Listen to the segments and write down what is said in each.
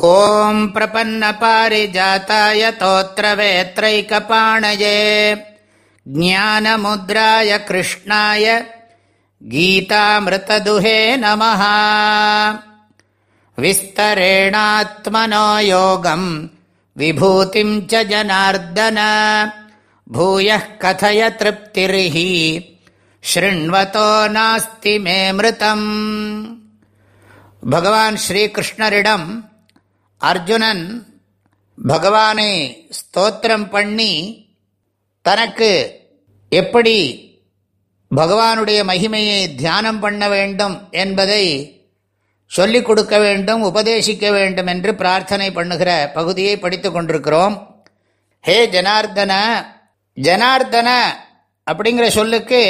ॐ प्रपन्नपारिजाताय तोत्रवेत्रैकपाणये ज्ञानमुद्राय कृष्णाय गीतामृतदुहे नमः विस्तरेणात्मनो योगम् विभूतिम् च जनार्दन भूयः कथय तृप्तिर्हि शृण्वतो नास्ति मे मृतम् भगवान् श्रीकृष्णरिडम् அர்ஜுனன் பகவானை ஸ்தோத்திரம் பண்ணி தனக்கு எப்படி பகவானுடைய மகிமையை தியானம் பண்ண வேண்டும் என்பதை சொல்லிக் கொடுக்க வேண்டும் உபதேசிக்க வேண்டும் என்று பிரார்த்தனை பண்ணுகிற பகுதியை படித்து கொண்டிருக்கிறோம். ஹே ஜனார்தன ஜனார்தன அப்படிங்கிற சொல்லுக்கு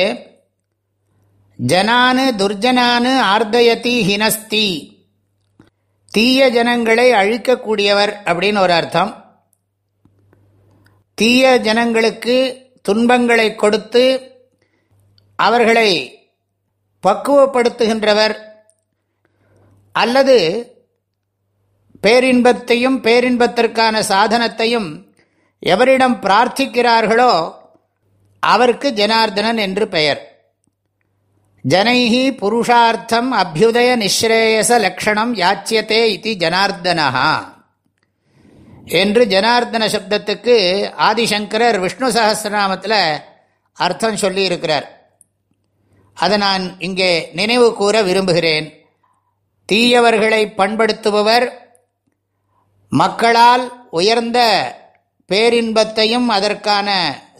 ஜனானு துர்ஜனானு ஆர்தயதி ஹினஸ்தி தீய ஜனங்களை அழிக்கக்கூடியவர் அப்படின்னு ஒரு அர்த்தம். தீய ஜனங்களுக்கு துன்பங்களை கொடுத்து அவர்களை பக்குவப்படுத்துகின்றவர் அல்லது பேரின்பத்தையும் பேரின்பத்திற்கான சாதனத்தையும் எவரிடம் பிரார்த்திக்கிறார்களோ அவருக்கு ஜனார்தனன் என்று பெயர். ஜனைஹி புருஷார்த்தம் அபியுதய நிஸ்ரேயச லக்ஷணம் யாச்சியத்தே இது ஜனார்தனா என்று ஜனார்தன சப்தத்துக்கு ஆதிசங்கரர் விஷ்ணு சகசிரநாமத்தில் அர்த்தம் சொல்லியிருக்கிறார். அதை நான் இங்கே நினைவு கூற விரும்புகிறேன். தீயவர்களை பண்படுத்துபவர் மக்களால் உயர்ந்த பேரின்பத்தையும் அதற்கான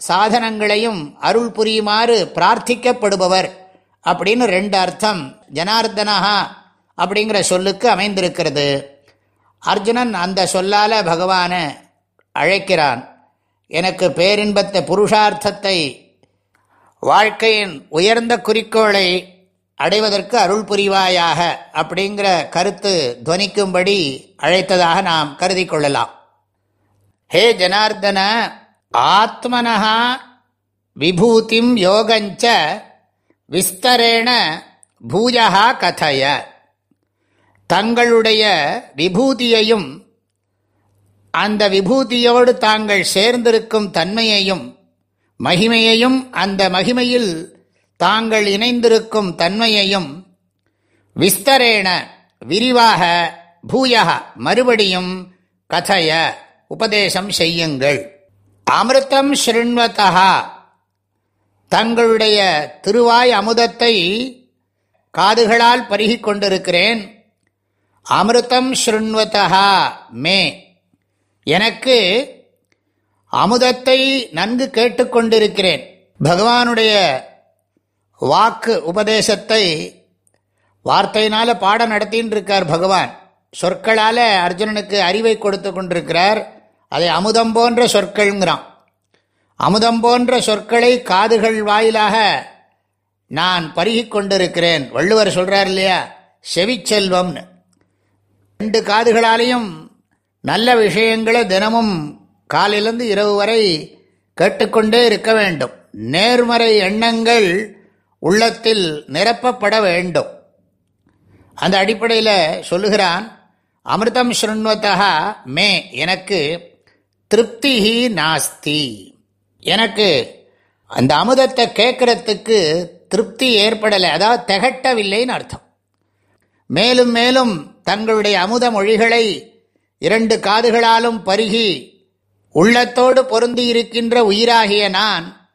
சாதனங்களையும் அருள் புரியுமாறு பிரார்த்திக்கப்படுபவர். அப்படின்னு ரெண்டு அர்த்தம். ஜனார்தனஹா அப்படிங்கிற சொல்லுக்கு அமைந்திருக்கிறது. அர்ஜுனன் அந்த சொல்லால் பகவானை அழைக்கிறான். எனக்கு பேரின்பத்தை புருஷார்த்தத்தை வாழ்க்கையின் உயர்ந்த குறிக்கோளை அடைவதற்கு அருள் புரிவாயாக அப்படிங்கிற கருத்து துவனிக்கும்படி அழைத்ததாக நாம் கருதி கொள்ளலாம். ஹே ஜனார்தன ஆத்மனஹா விபூதிம் யோகஞ்ச விஸ்தரேண பூஜா கதைய. தங்களுடைய விபூதியையும் அந்த விபூதியோடு தாங்கள் சேர்ந்திருக்கும் தன்மையையும் மகிமையையும் அந்த மகிமையில் தாங்கள் இணைந்திருக்கும் தன்மையையும் விஸ்தரேண விரிவாக பூயகா மறுபடியும் கதைய உபதேசம் செய்யுங்கள். அமிர்தம் ஸ்ருண்வதா தங்களுடைய திருவாய் அமுதத்தை காதுகளால் பருகி கொண்டிருக்கிறேன். அமிர்தம் ஸ்ருண்வதா மே. எனக்கு அமுதத்தை நன்கு கேட்டுக்கொண்டிருக்கிறேன் பகவானுடைய வாக்கு உபதேசத்தை வார்த்தையினால பாடம் நடத்தின்னு இருக்கார் பகவான். சொற்களால் அர்ஜுனனுக்கு அறிவை கொடுத்து கொண்டிருக்கிறார். அதை அமுதம் போன்ற சொற்கள்ங்கிறான். அமுதம் போன்ற சொற்களை காதுகள் வாயிலாக நான் பருகி கொண்டிருக்கிறேன். வள்ளுவர் சொல்றார் இல்லையா? செவிச்செல்வம்னு ரெண்டு காதுகளாலையும் நல்ல விஷயங்களை தினமும் காலையிலிருந்து இரவு வரை கேட்டுக்கொண்டே இருக்க வேண்டும். நேர்மறை எண்ணங்கள் உள்ளத்தில் நிரப்பப்பட வேண்டும். அந்த அடிப்படையில் சொல்லுகிறான் அமிர்தம் ஸ்ருண்வத்தா மே எனக்கு திருப்தி நாஸ்தி. எனக்கு அந்த அமுதத்தை கேட்கறதுக்கு திருப்தி ஏற்படலை. அதாவது திகட்டவில்லைன்னு அர்த்தம். மேலும் மேலும் தங்களுடைய அமுத மொழிகளை இரண்டு காதுகளாலும் பருகி உள்ளத்தோடு பொருந்தி இருக்கின்ற உயிராகிய நான்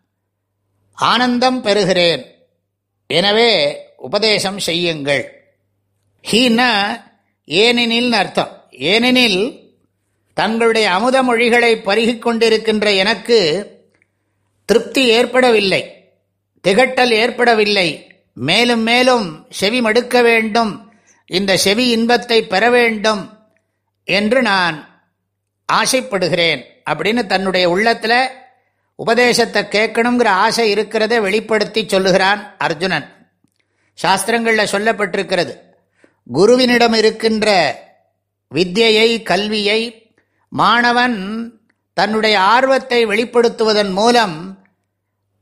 ஆனந்தம் பெறுகிறேன். எனவே உபதேசம் செய்யுங்கள். ஹீனா ஏனெனில் அர்த்தம். ஏனெனில் தங்களுடைய அமுத மொழிகளை பருகிக் கொண்டிருக்கின்ற எனக்கு திருப்தி ஏற்படவில்லை. திகட்டல் ஏற்படவில்லை. மேலும் மேலும் செவி மடுக்க வேண்டும். இந்த செவி இன்பத்தை பெற வேண்டும் என்று நான் ஆசைப்படுகிறேன் அப்படின்னு தன்னுடைய உள்ளத்தில் உபதேசத்தை கேட்கணுங்கிற ஆசை இருக்கிறத வெளிப்படுத்தி சொல்லுகிறான் அர்ஜுனன். சாஸ்திரங்களில் சொல்லப்பட்டிருக்கிறது குருவினிடம் இருக்கின்ற வித்தியை கல்வியை மாணவன் தன்னுடைய ஆர்வத்தை வெளிப்படுத்துவதன் மூலம்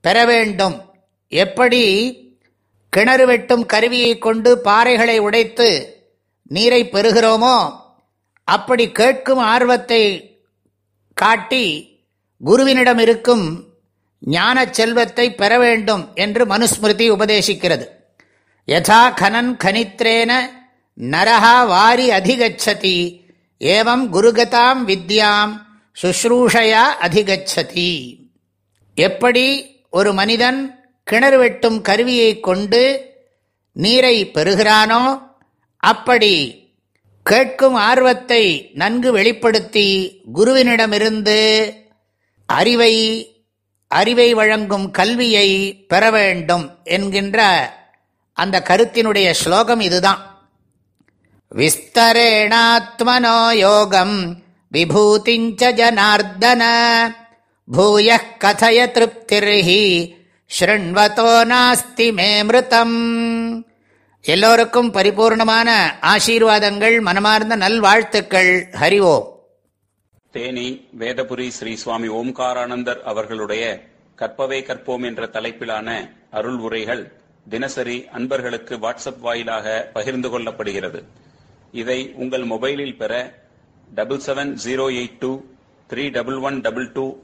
பெற வேண்டும். எப்படி? கிணறு வெட்டும் கருவியை கொண்டு பாறைகளை உடைத்து நீரை பெறுகிறோமோ அப்படி கேட்கும் ஆர்வத்தை காட்டி குருவினிடம் இருக்கும் ஞான செல்வத்தை பெற வேண்டும் என்று மனுஸ்மிருதி உபதேசிக்கிறது. யதா கனன் கனித்ரேன நரஹா வாரி அதிகச்சதி ஏவம் குருகதாம் வித்யாம் சுஷ்ரூஷையா அதிகச்சதி. எப்படி? ஒரு மனிதன் கிணறு வெட்டும் கருவியை கொண்டு நீரை பெறுகிறானோ அப்படி கேட்கும் ஆர்வத்தை நன்கு வெளிப்படுத்தி குருவினிடமிருந்து அறிவை அறிவை வழங்கும் கல்வியை பெற வேண்டும் என்கின்ற அந்த கருத்தினுடைய ஸ்லோகம் இதுதான். விஸ்தரேணாத்மனோ யோகம் விபூதிஞ்ச ஜனார்தன பூய கதய திருப்திர்ஹி ஸ்ருண்வதோ நாஸ்தி மே மிருதம் எல்லோருக்கும் பரிபூர்ணமான ஆசீர்வாதங்கள் மனமார்ந்த நல்வாழ்த்துக்கள். ஹரி ஓம். தேனி வேதபுரி ஸ்ரீ சுவாமி ஓம்காரானந்தர் அவர்களுடைய கற்பவே கற்போம் என்ற தலைப்பிலான அருள் உரைகள் தினசரி அன்பர்களுக்கு வாட்ஸ்அப் வாயிலாக பகிர்ந்து கொள்ளப்படுகிறது. இதை உங்கள் மொபைலில் பெற double seven zero eight two three double one double two